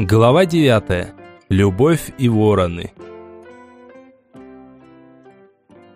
Глава 9. Любовь и вороны.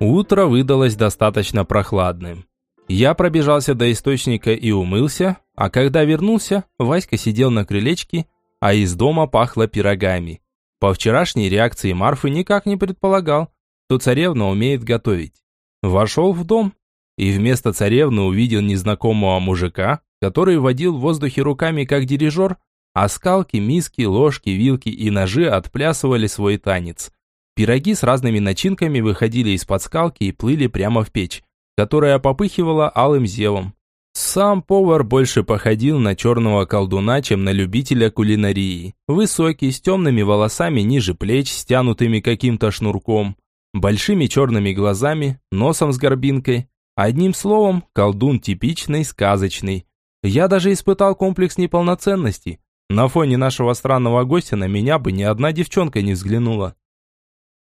Утро выдалось достаточно прохладным. Я пробежался до источника и умылся, а когда вернулся, Васька сидел на крылечке, а из дома пахло пирогами. По вчерашней реакции Марфы никак не предполагал, что царевна умеет готовить. Вошел в дом и вместо царевны увидел незнакомого мужика, который водил в воздухе руками как дирижер, а скалки, миски, ложки, вилки и ножи отплясывали свой танец. Пироги с разными начинками выходили из-под скалки и плыли прямо в печь, которая попыхивала алым зевом. Сам повар больше походил на черного колдуна, чем на любителя кулинарии. Высокий, с темными волосами ниже плеч, стянутыми каким-то шнурком, большими черными глазами, носом с горбинкой. Одним словом, колдун типичный, сказочный. Я даже испытал комплекс неполноценности, на фоне нашего странного гостя на меня бы ни одна девчонка не взглянула.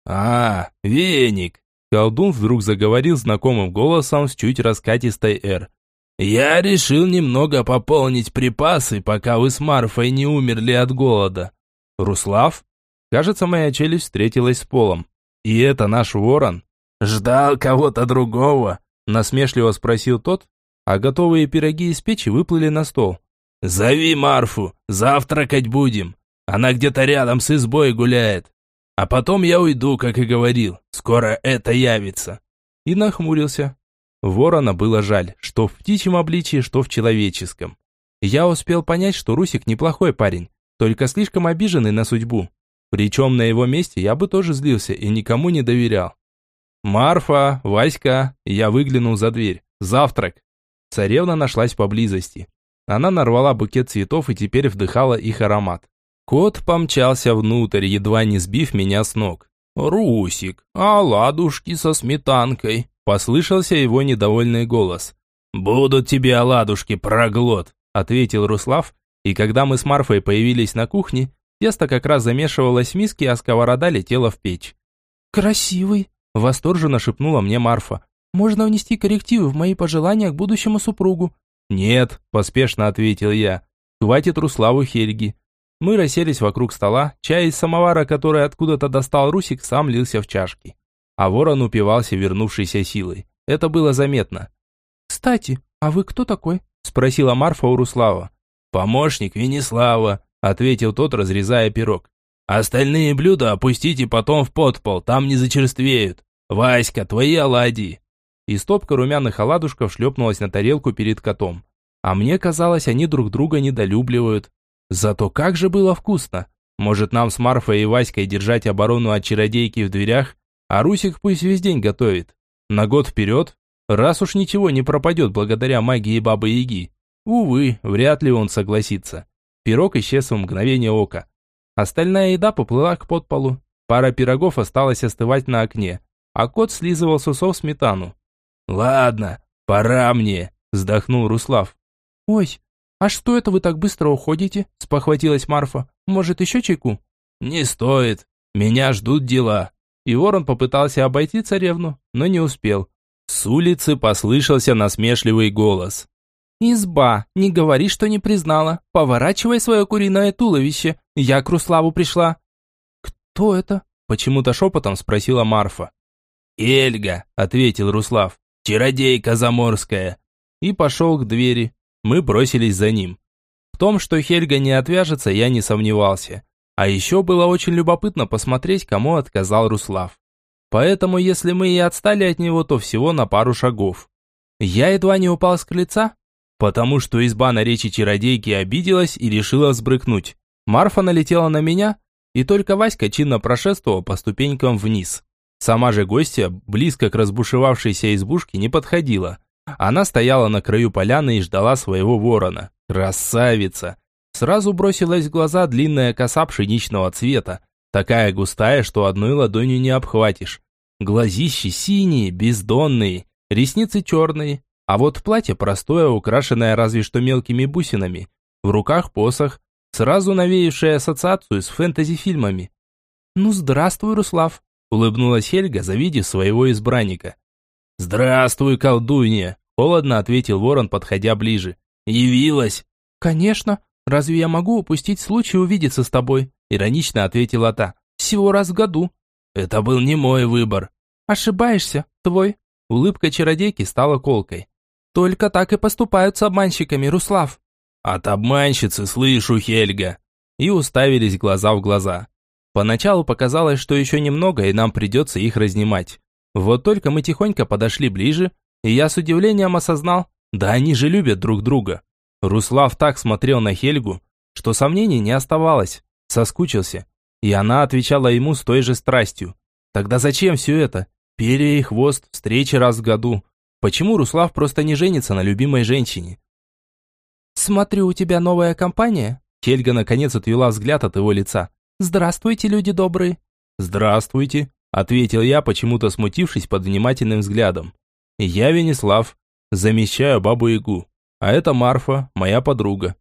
«А, веник!» Колдун вдруг заговорил знакомым голосом с чуть раскатистой «Р». «Я решил немного пополнить припасы, пока вы с Марфой не умерли от голода». «Руслав?» Кажется, моя челюсть встретилась с полом. «И это наш ворон?» «Ждал кого-то другого?» Насмешливо спросил тот, а готовые пироги из печи выплыли на стол. «Зови Марфу, завтракать будем. Она где-то рядом с избой гуляет. А потом я уйду, как и говорил. Скоро это явится». И нахмурился. Ворона было жаль, что в птичьем обличии, что в человеческом. Я успел понять, что Русик неплохой парень, только слишком обиженный на судьбу. Причем на его месте я бы тоже злился и никому не доверял. «Марфа, Васька!» Я выглянул за дверь. «Завтрак!» Царевна нашлась поблизости. Она нарвала букет цветов и теперь вдыхала их аромат. Кот помчался внутрь, едва не сбив меня с ног. «Русик, а ладушки со сметанкой?» Послышался его недовольный голос. «Будут тебе оладушки, проглот!» Ответил Руслав, и когда мы с Марфой появились на кухне, тесто как раз замешивалось в миске, а сковорода летела в печь. «Красивый!» – восторженно шепнула мне Марфа. «Можно внести коррективы в мои пожелания к будущему супругу. «Нет», – поспешно ответил я. «Хватит Руславу Хельги». Мы расселись вокруг стола, чай из самовара, который откуда-то достал Русик, сам лился в чашки. А ворон упивался вернувшейся силой. Это было заметно. «Кстати, а вы кто такой?» – спросила Марфа у Руслава. «Помощник Венеслава», – ответил тот, разрезая пирог. «Остальные блюда опустите потом в подпол, там не зачерствеют. Васька, твои оладьи!» И стопка румяных оладушков шлепнулась на тарелку перед котом. А мне казалось, они друг друга недолюбливают. Зато как же было вкусно! Может, нам с Марфой и Васькой держать оборону от чародейки в дверях, а Русик пусть весь день готовит. На год вперед, раз уж ничего не пропадет благодаря магии Бабы-Яги. Увы, вряд ли он согласится. Пирог исчез в мгновение ока. Остальная еда поплыла к подполу. Пара пирогов осталась остывать на окне, а кот слизывал с усов сметану. «Ладно, пора мне», – вздохнул Руслав. «Ой, а что это вы так быстро уходите?» – спохватилась Марфа. «Может, еще чайку?» «Не стоит. Меня ждут дела». И ворон попытался обойти царевну, но не успел. С улицы послышался насмешливый голос. «Изба, не говори, что не признала. Поворачивай свое куриное туловище. Я к Руславу пришла». «Кто это?» – почему-то шепотом спросила Марфа. «Эльга», – ответил Руслав. «Чародейка заморская!» И пошел к двери. Мы бросились за ним. В том, что Хельга не отвяжется, я не сомневался. А еще было очень любопытно посмотреть, кому отказал Руслав. Поэтому, если мы и отстали от него, то всего на пару шагов. Я едва не упал с крыльца, потому что изба на речи чародейки обиделась и решила взбрыкнуть. Марфа налетела на меня, и только Васька чинно прошествовал по ступенькам вниз. Сама же гостья близко к разбушевавшейся избушке не подходила. Она стояла на краю поляны и ждала своего ворона. Красавица! Сразу бросилась в глаза длинная коса пшеничного цвета, такая густая, что одной ладонью не обхватишь. Глазищи синие, бездонные, ресницы черные, а вот платье простое, украшенное разве что мелкими бусинами. В руках посох, сразу навеявшее ассоциацию с фэнтези-фильмами. «Ну, здравствуй, Руслав!» Улыбнулась Хельга, завидев своего избранника. «Здравствуй, колдунья!» Холодно ответил ворон, подходя ближе. «Явилась?» «Конечно. Разве я могу упустить случай увидеться с тобой?» Иронично ответила та. «Всего раз в году». «Это был не мой выбор». «Ошибаешься, твой». Улыбка чародейки стала колкой. «Только так и поступают с обманщиками, Руслав». «От обманщицы слышу, Хельга». И уставились глаза в глаза. Поначалу показалось, что еще немного, и нам придется их разнимать. Вот только мы тихонько подошли ближе, и я с удивлением осознал, да они же любят друг друга. Руслав так смотрел на Хельгу, что сомнений не оставалось. Соскучился. И она отвечала ему с той же страстью. Тогда зачем все это? Перья и хвост, встречи раз в году. Почему Руслав просто не женится на любимой женщине? «Смотрю, у тебя новая компания?» Хельга наконец отвела взгляд от его лица. «Здравствуйте, люди добрые!» «Здравствуйте!» Ответил я, почему-то смутившись под внимательным взглядом. «Я Венеслав. Замещаю бабу-ягу. А это Марфа, моя подруга».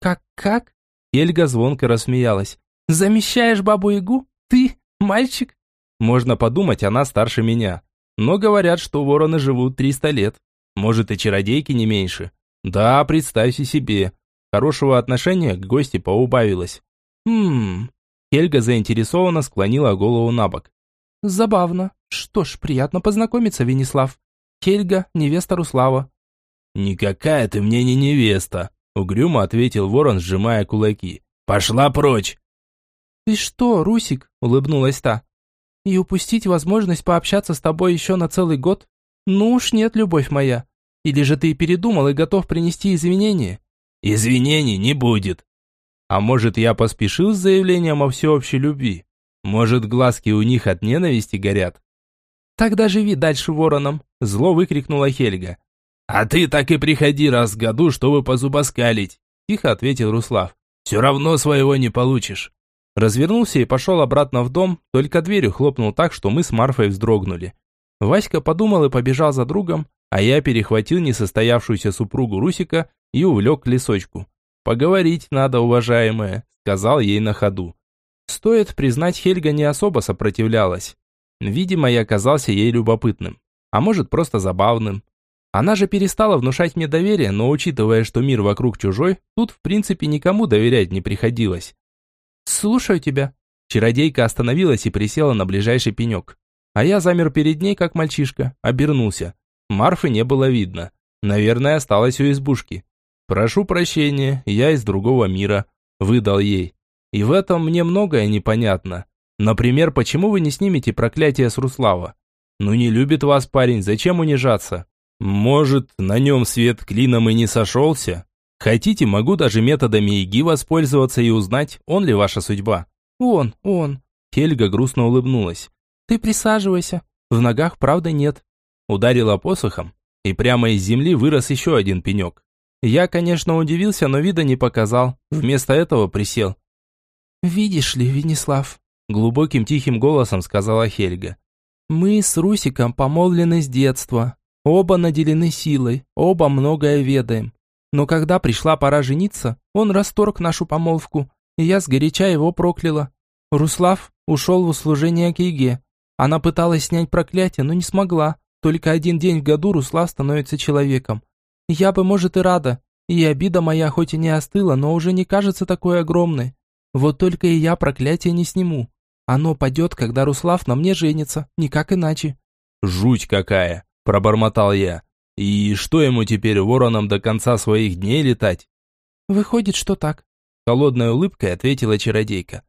«Как-как?» Хельга звонко рассмеялась. «Замещаешь бабу-ягу? Ты, мальчик?» Можно подумать, она старше меня. Но говорят, что вороны живут 300 лет. Может, и чародейки не меньше. Да, представьте себе. Хорошего отношения к гости поубавилось. Хм. Хельга заинтересованно склонила голову на бок. Забавно. Что ж, приятно познакомиться, Венеслав. Хельга, невеста Руслава. Никакая ты мне не невеста, угрюмо ответил ворон, сжимая кулаки. Пошла прочь. Ты что, Русик, улыбнулась та. И упустить возможность пообщаться с тобой еще на целый год? Ну уж нет, любовь моя. Или же ты передумал и готов принести извинения? Извинений не будет. А может, я поспешил с заявлением о всеобщей любви? Может, глазки у них от ненависти горят? Тогда живи дальше вороном, зло выкрикнула Хельга. А ты так и приходи раз в году, чтобы позубоскалить, тихо ответил Руслав. Все равно своего не получишь. Развернулся и пошел обратно в дом, только дверью хлопнул так, что мы с Марфой вздрогнули. Васька подумал и побежал за другом, а я перехватил несостоявшуюся супругу Русика и увлек к лесочку. «Поговорить надо, уважаемая», — сказал ей на ходу. Стоит признать, Хельга не особо сопротивлялась. Видимо, я оказался ей любопытным. А может, просто забавным. Она же перестала внушать мне доверие, но учитывая, что мир вокруг чужой, тут в принципе никому доверять не приходилось. «Слушаю тебя». Чародейка остановилась и присела на ближайший пенек. А я замер перед ней, как мальчишка, обернулся. Марфы не было видно. Наверное, осталась у избушки. «Прошу прощения, я из другого мира», – выдал ей. И в этом мне многое непонятно. Например, почему вы не снимете проклятие с Руслава? Ну не любит вас парень, зачем унижаться? Может, на нем свет клином и не сошелся? Хотите, могу даже методами ИГИ воспользоваться и узнать, он ли ваша судьба? Он, он. Хельга грустно улыбнулась. Ты присаживайся. В ногах правда нет. Ударила посохом, и прямо из земли вырос еще один пенек. Я, конечно, удивился, но вида не показал. Вместо этого присел. «Видишь ли, Венеслав», – глубоким тихим голосом сказала Хельга. «Мы с Русиком помолвлены с детства. Оба наделены силой, оба многое ведаем. Но когда пришла пора жениться, он расторг нашу помолвку, и я сгоряча его прокляла. Руслав ушел в услужение к Еге. Она пыталась снять проклятие, но не смогла. Только один день в году Руслав становится человеком. Я бы, может, и рада. И обида моя хоть и не остыла, но уже не кажется такой огромной. Вот только и я проклятие не сниму. Оно падет, когда Руслав на мне женится, никак иначе». «Жуть какая!» – пробормотал я. «И что ему теперь вороном до конца своих дней летать?» «Выходит, что так», – холодной улыбкой ответила чародейка.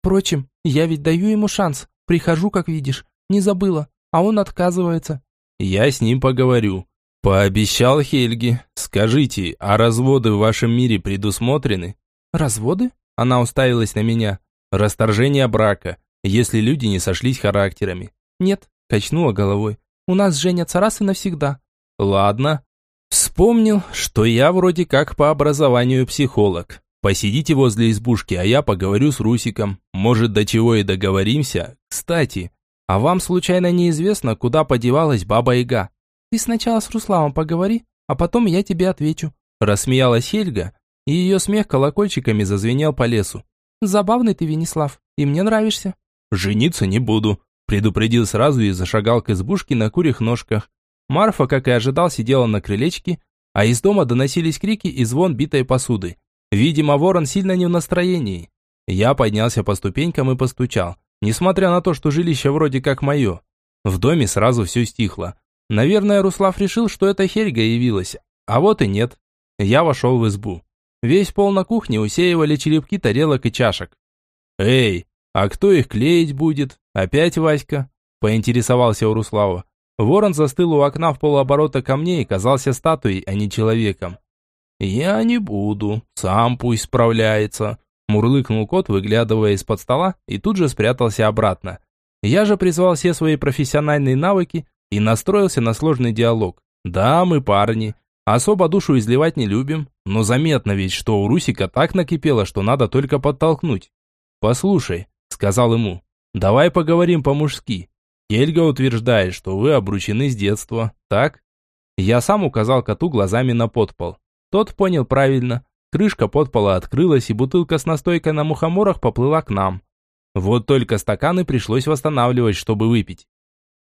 «Впрочем, я ведь даю ему шанс. Прихожу, как видишь. Не забыла. А он отказывается». «Я с ним поговорю». Пообещал Хельги. «Скажите, а разводы в вашем мире предусмотрены?» «Разводы?» Она уставилась на меня. Расторжение брака, если люди не сошлись характерами. Нет, качнула головой. У нас женятся раз и навсегда. Ладно. Вспомнил, что я вроде как по образованию психолог. Посидите возле избушки, а я поговорю с Русиком. Может, до чего и договоримся. Кстати, а вам случайно неизвестно, куда подевалась баба Яга? Ты сначала с Руславом поговори, а потом я тебе отвечу. Рассмеялась Хельга, и ее смех колокольчиками зазвенел по лесу. «Забавный ты, Венеслав, и мне нравишься». «Жениться не буду», предупредил сразу и зашагал к избушке на курьих ножках. Марфа, как и ожидал, сидела на крылечке, а из дома доносились крики и звон битой посуды. Видимо, ворон сильно не в настроении. Я поднялся по ступенькам и постучал, несмотря на то, что жилище вроде как мое. В доме сразу все стихло. Наверное, Руслав решил, что это Хельга явилась. А вот и нет. Я вошел в избу. Весь пол на кухне усеивали черепки тарелок и чашек. «Эй, а кто их клеить будет? Опять Васька?» Поинтересовался у Руслава. Ворон застыл у окна в полуоборота ко мне и казался статуей, а не человеком. «Я не буду, сам пусть справляется», мурлыкнул кот, выглядывая из-под стола, и тут же спрятался обратно. Я же призвал все свои профессиональные навыки и настроился на сложный диалог. «Да, мы парни, особо душу изливать не любим, но заметно ведь, что у Русика так накипело, что надо только подтолкнуть. «Послушай», — сказал ему, — «давай поговорим по-мужски. Хельга утверждает, что вы обручены с детства, так?» Я сам указал коту глазами на подпол. Тот понял правильно. Крышка подпола открылась, и бутылка с настойкой на мухоморах поплыла к нам. Вот только стаканы пришлось восстанавливать, чтобы выпить.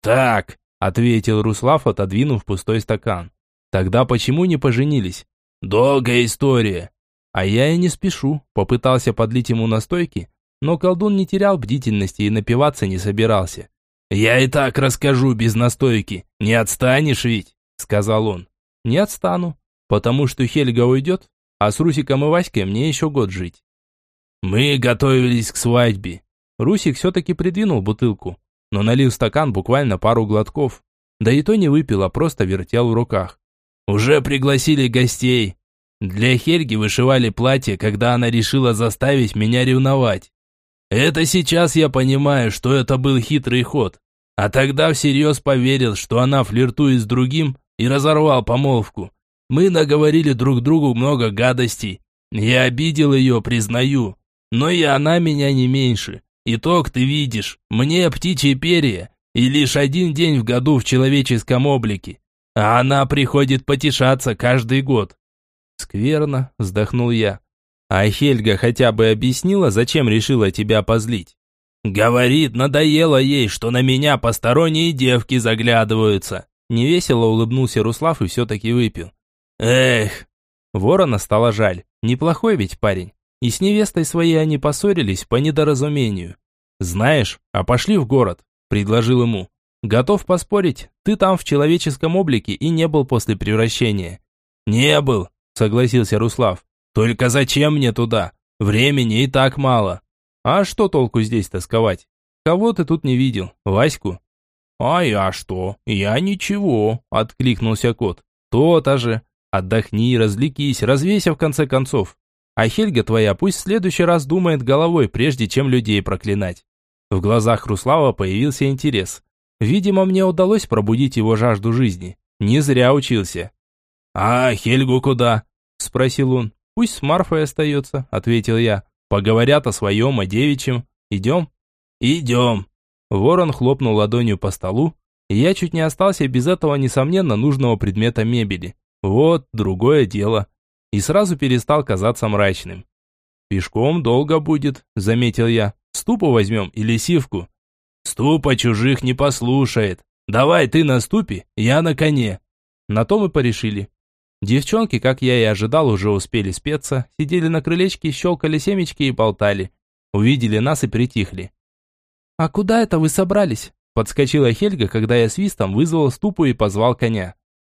«Так», — ответил Руслав, отодвинув пустой стакан. «Тогда почему не поженились?» «Долгая история». «А я и не спешу», — попытался подлить ему настойки, но колдун не терял бдительности и напиваться не собирался. «Я и так расскажу без настойки, не отстанешь ведь?» – сказал он. «Не отстану, потому что Хельга уйдет, а с Русиком и Васькой мне еще год жить». «Мы готовились к свадьбе». Русик все-таки придвинул бутылку, но налил стакан буквально пару глотков. Да и то не выпил, а просто вертел в руках. «Уже пригласили гостей. Для Хельги вышивали платье, когда она решила заставить меня ревновать. Это сейчас я понимаю, что это был хитрый ход. А тогда всерьез поверил, что она флиртует с другим и разорвал помолвку. Мы наговорили друг другу много гадостей. Я обидел ее, признаю. Но и она меня не меньше. Итог ты видишь. Мне птичье перья. И лишь один день в году в человеческом облике. А она приходит потешаться каждый год. Скверно, вздохнул я. А Хельга хотя бы объяснила, зачем решила тебя позлить? Говорит, надоело ей, что на меня посторонние девки заглядываются. Невесело улыбнулся Руслав и все-таки выпил. Эх, ворона стало жаль. Неплохой ведь парень. И с невестой своей они поссорились по недоразумению. Знаешь, а пошли в город, предложил ему. Готов поспорить, ты там в человеческом облике и не был после превращения. Не был, согласился Руслав. Только зачем мне туда? Времени и так мало. А что толку здесь тосковать? Кого ты тут не видел? Ваську? А я что? Я ничего, откликнулся кот. То-то же. Отдохни, развлекись, развейся в конце концов. А Хельга твоя пусть в следующий раз думает головой, прежде чем людей проклинать. В глазах Руслава появился интерес. Видимо, мне удалось пробудить его жажду жизни. Не зря учился. «А Хельгу куда?» – спросил он. «Пусть с Марфой остается», — ответил я. «Поговорят о своем, о девичьем. Идем?» «Идем». Ворон хлопнул ладонью по столу, и я чуть не остался без этого, несомненно, нужного предмета мебели. Вот, другое дело. И сразу перестал казаться мрачным. «Пешком долго будет», — заметил я. «Ступу возьмем или сивку?» «Ступа чужих не послушает. Давай ты на ступе, я на коне». На то мы порешили. Девчонки, как я и ожидал, уже успели спеться, сидели на крылечке, щелкали семечки и болтали. Увидели нас и притихли. «А куда это вы собрались?» Подскочила Хельга, когда я свистом вызвал ступу и позвал коня.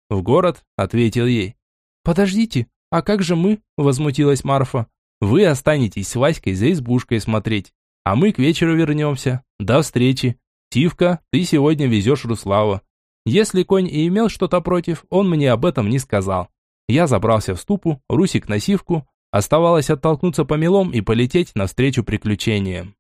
«В город», — ответил ей. «Подождите, а как же мы?» — возмутилась Марфа. «Вы останетесь с Васькой за избушкой смотреть, а мы к вечеру вернемся. До встречи. Тивка, ты сегодня везешь Руслава. Если конь и имел что-то против, он мне об этом не сказал. Я забрался в ступу, Русик на сивку. Оставалось оттолкнуться по мелом и полететь навстречу приключениям.